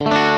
Bye.